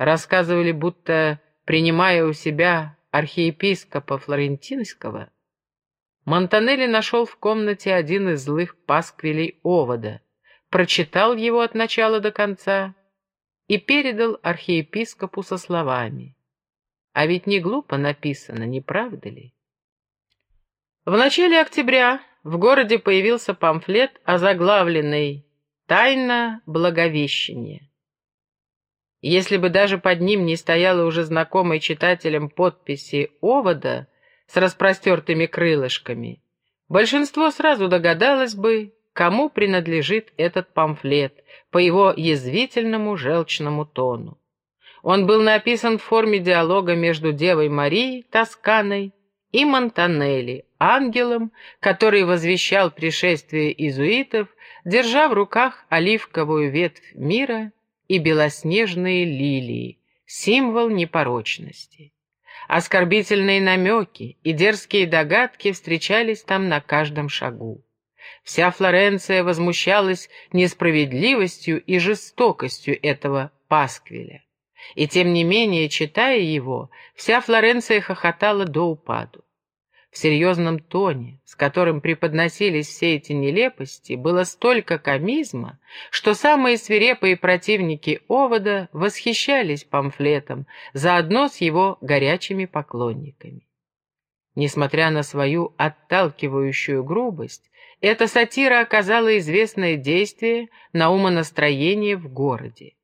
Рассказывали, будто, принимая у себя архиепископа Флорентинского, Монтанелли нашел в комнате один из злых пасквилей овода, прочитал его от начала до конца и передал архиепископу со словами «А ведь не глупо написано, не правда ли?» В начале октября в городе появился памфлет, озаглавленный «Тайна Благовещения». Если бы даже под ним не стояла уже знакомой читателям подписи «Овода» с распростертыми крылышками, большинство сразу догадалось бы, кому принадлежит этот памфлет по его язвительному желчному тону. Он был написан в форме диалога между Девой Марией, Тосканой, и Монтанелли, ангелом, который возвещал пришествие иезуитов, держа в руках оливковую ветвь мира и белоснежные лилии, символ непорочности. Оскорбительные намеки и дерзкие догадки встречались там на каждом шагу. Вся Флоренция возмущалась несправедливостью и жестокостью этого пасквиля. И тем не менее, читая его, вся Флоренция хохотала до упаду. В серьезном тоне, с которым преподносились все эти нелепости, было столько комизма, что самые свирепые противники Овода восхищались памфлетом, заодно с его горячими поклонниками. Несмотря на свою отталкивающую грубость, эта сатира оказала известное действие на умонастроение в городе.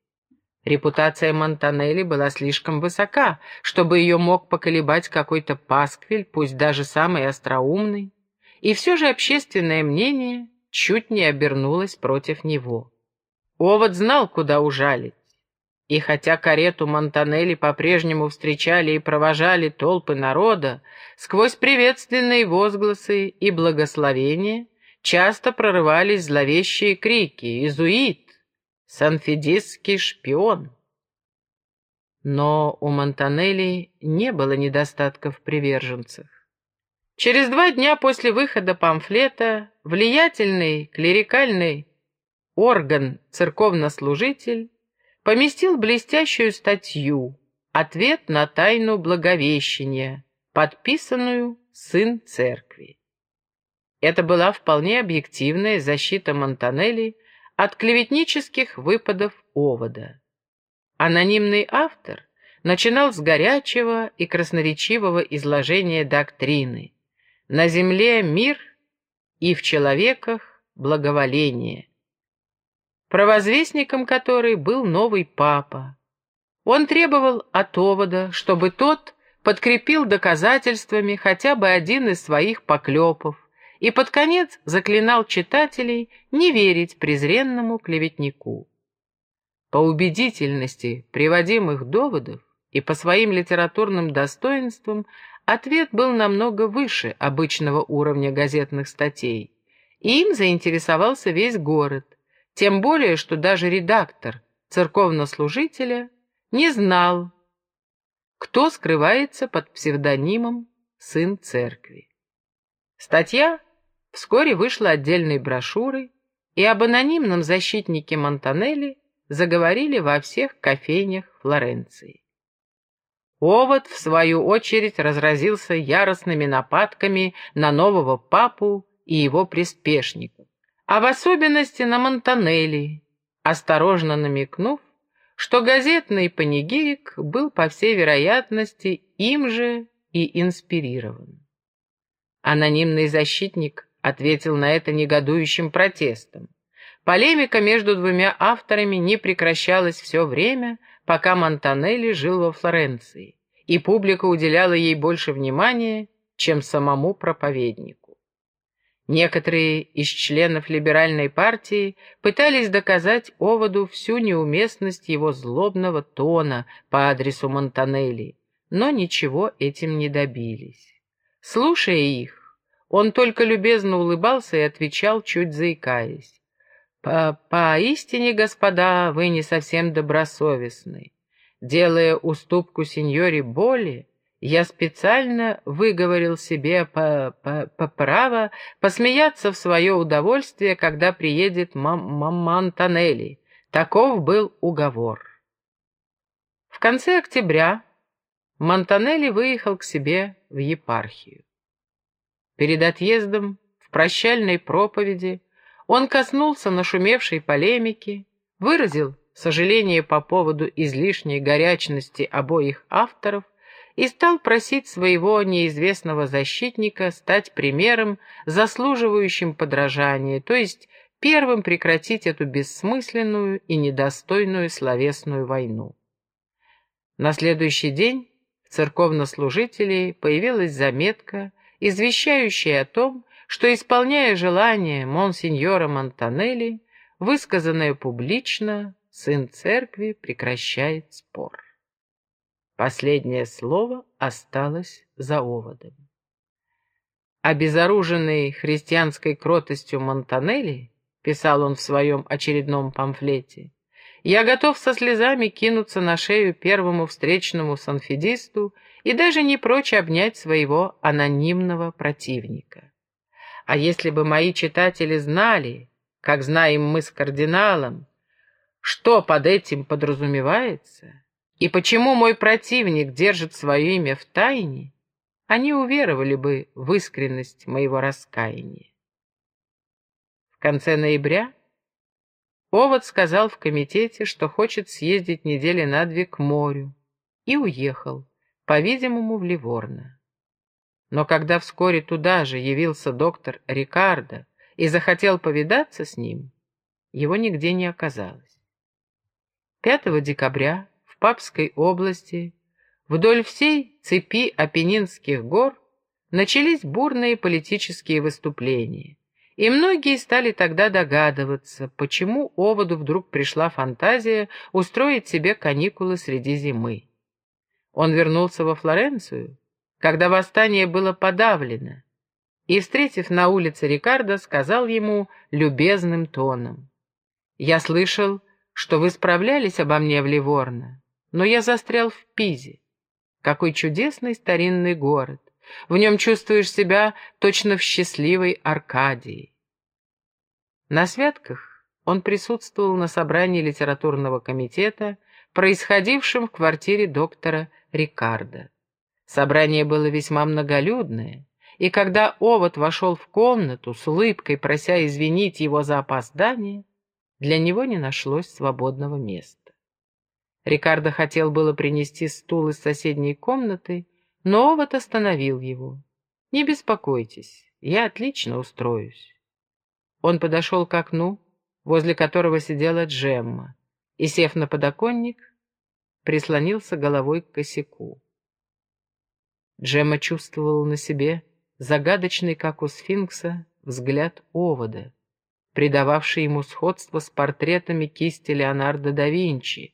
Репутация Монтанелли была слишком высока, чтобы ее мог поколебать какой-то пасквиль, пусть даже самый остроумный. И все же общественное мнение чуть не обернулось против него. Овод знал, куда ужалить. И хотя карету Монтанелли по-прежнему встречали и провожали толпы народа, сквозь приветственные возгласы и благословения часто прорывались зловещие крики «Изуит! Санфедистский шпион. Но у Монтанелли не было недостатков в приверженцах. Через два дня после выхода памфлета влиятельный клерикальный орган церковнослужитель поместил блестящую статью «Ответ на тайну Благовещения», подписанную «Сын Церкви». Это была вполне объективная защита Монтанелли от клеветнических выпадов овода. Анонимный автор начинал с горячего и красноречивого изложения доктрины. На земле мир и в человеках благоволение. Провозвестником которой был новый папа. Он требовал от овода, чтобы тот подкрепил доказательствами хотя бы один из своих поклепов, и под конец заклинал читателей не верить презренному клеветнику. По убедительности приводимых доводов и по своим литературным достоинствам ответ был намного выше обычного уровня газетных статей, и им заинтересовался весь город, тем более, что даже редактор церковнослужителя не знал, кто скрывается под псевдонимом «Сын Церкви». Статья Вскоре вышла отдельной брошюрой, и об анонимном защитнике Монтанелли заговорили во всех кофейнях Флоренции. Овод, в свою очередь, разразился яростными нападками на нового папу и его приспешников, а в особенности на Монтанелли, осторожно намекнув, что газетный панигирик был, по всей вероятности, им же и инспирирован. Анонимный защитник ответил на это негодующим протестом. Полемика между двумя авторами не прекращалась все время, пока Монтанелли жил во Флоренции, и публика уделяла ей больше внимания, чем самому проповеднику. Некоторые из членов либеральной партии пытались доказать Оводу всю неуместность его злобного тона по адресу Монтанелли, но ничего этим не добились. Слушая их, он только любезно улыбался и отвечал, чуть заикаясь. «По «Поистине, господа, вы не совсем добросовестны. Делая уступку сеньоре Боли, я специально выговорил себе по, по, по право посмеяться в свое удовольствие, когда приедет Мам Мантанелли. Таков был уговор». В конце октября Монтанелли выехал к себе в епархию. Перед отъездом в прощальной проповеди он коснулся нашумевшей полемики, выразил сожаление по поводу излишней горячности обоих авторов и стал просить своего неизвестного защитника стать примером, заслуживающим подражания, то есть первым прекратить эту бессмысленную и недостойную словесную войну. На следующий день в церковнослужителей появилась заметка, извещающая о том, что, исполняя желание монсеньора Монтанелли, высказанное публично, сын церкви прекращает спор. Последнее слово осталось за оводом. Обезоруженный христианской кротостью Монтанелли, писал он в своем очередном памфлете, я готов со слезами кинуться на шею первому встречному санфедисту и даже не прочь обнять своего анонимного противника. А если бы мои читатели знали, как знаем мы с кардиналом, что под этим подразумевается, и почему мой противник держит свое имя в тайне, они уверовали бы в искренность моего раскаяния. В конце ноября Овод сказал в комитете, что хочет съездить недели на две к морю, и уехал, по-видимому, в Ливорно. Но когда вскоре туда же явился доктор Рикардо и захотел повидаться с ним, его нигде не оказалось. 5 декабря в Папской области вдоль всей цепи Апеннинских гор начались бурные политические выступления, и многие стали тогда догадываться, почему Оводу вдруг пришла фантазия устроить себе каникулы среди зимы. Он вернулся во Флоренцию, когда восстание было подавлено, и, встретив на улице Рикардо, сказал ему любезным тоном. «Я слышал, что вы справлялись обо мне в Ливорно, но я застрял в Пизе. Какой чудесный старинный город! В нем чувствуешь себя точно в счастливой Аркадии. На святках он присутствовал на собрании литературного комитета, происходившем в квартире доктора Рикардо. Собрание было весьма многолюдное, и когда Овод вошел в комнату с улыбкой, прося извинить его за опоздание, для него не нашлось свободного места. Рикардо хотел было принести стул из соседней комнаты, но Овод остановил его. «Не беспокойтесь, я отлично устроюсь». Он подошел к окну, возле которого сидела Джемма, и, сев на подоконник, прислонился головой к косяку. Джемма чувствовала на себе загадочный, как у сфинкса, взгляд овода, придававший ему сходство с портретами кисти Леонардо да Винчи,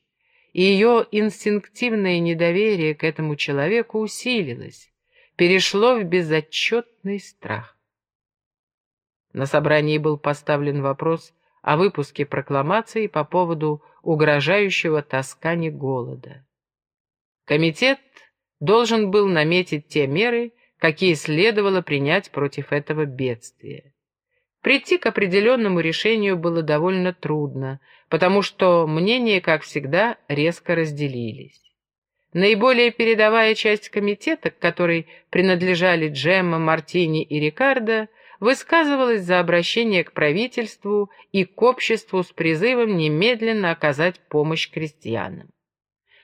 и ее инстинктивное недоверие к этому человеку усилилось, перешло в безотчетный страх. На собрании был поставлен вопрос о выпуске прокламации по поводу угрожающего Тоскане голода. Комитет должен был наметить те меры, какие следовало принять против этого бедствия. Прийти к определенному решению было довольно трудно, потому что мнения, как всегда, резко разделились. Наиболее передовая часть комитета, к которой принадлежали Джемма, Мартини и Рикардо, высказывалась за обращение к правительству и к обществу с призывом немедленно оказать помощь крестьянам.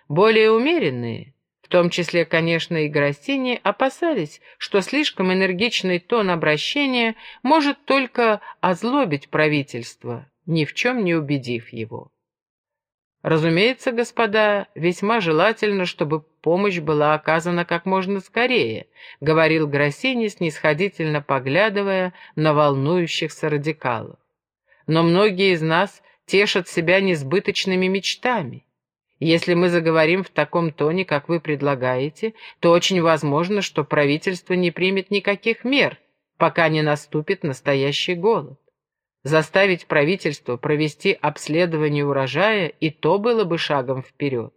Более умеренные, в том числе, конечно, и Гроссини, опасались, что слишком энергичный тон обращения может только озлобить правительство, ни в чем не убедив его. Разумеется, господа, весьма желательно, чтобы помощь была оказана как можно скорее, говорил Гроссини, снисходительно поглядывая на волнующихся радикалов. Но многие из нас тешат себя несбыточными мечтами. Если мы заговорим в таком тоне, как вы предлагаете, то очень возможно, что правительство не примет никаких мер, пока не наступит настоящий голод. Заставить правительство провести обследование урожая и то было бы шагом вперед.